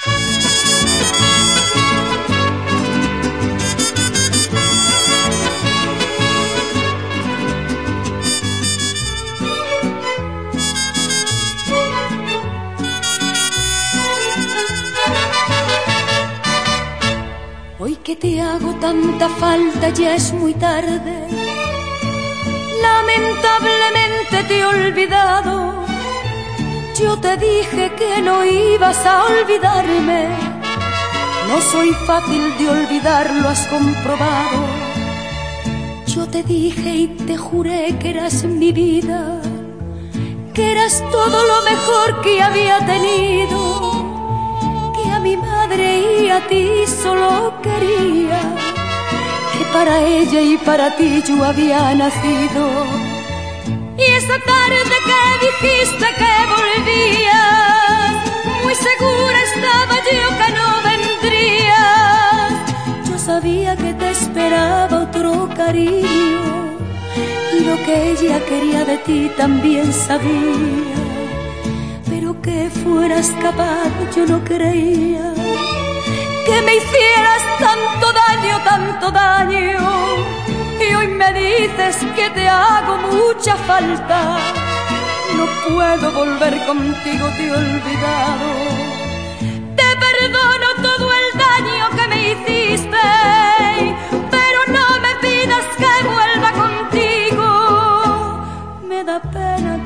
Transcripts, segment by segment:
Hoy que te hago tanta falta ya es muy tarde. Lamentablemente te he olvidado. Yo te dije que no ibas a olvidarme. No soy fácil de olvidar, lo has comprobado. Yo te dije y te juré que eras mi vida, que eras todo lo mejor que había tenido mi madre y a ti solo quería que para ella y para ti yo había nacido. Y esa tarde que dijiste que volvías, esperaba otro cariño y lo que ella quería de ti también sabía que fueras capaz, yo no creía que me hicieras tanto daño, tanto daño. Y hoy me dices que te hago mucha falta. No puedo volver contigo, te he olvidado. Te perdono todo el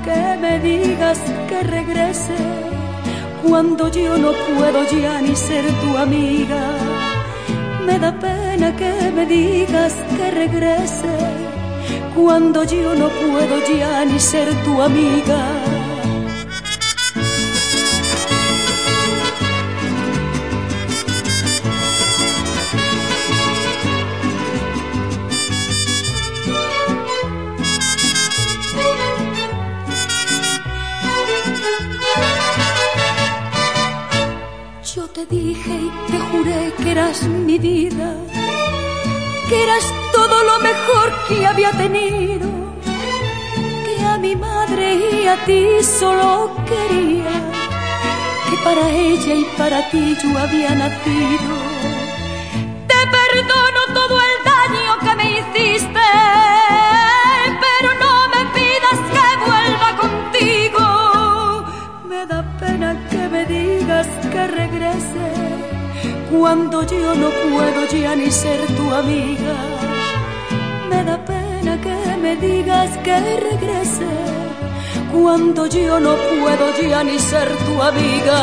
que me digas que regrese cuando yo no puedo ya ni ser tu amiga. Me da pena que me digas que regrese cuando yo no puedo ya ni ser tu amiga. Y te juré que eras mi vida, que eras todo lo mejor que había tenido, que a mi madre y a ti solo quería, que para ella y para ti yo había nacido. Te perdono todo el daño que me hiciste, pero no me pidas que vuelva contigo. Me da pena que me digas que regrese cuando yo no puedo ya ni ser tu amiga. Me da pena que me digas que regrese cuando yo no puedo ya ni ser tu amiga.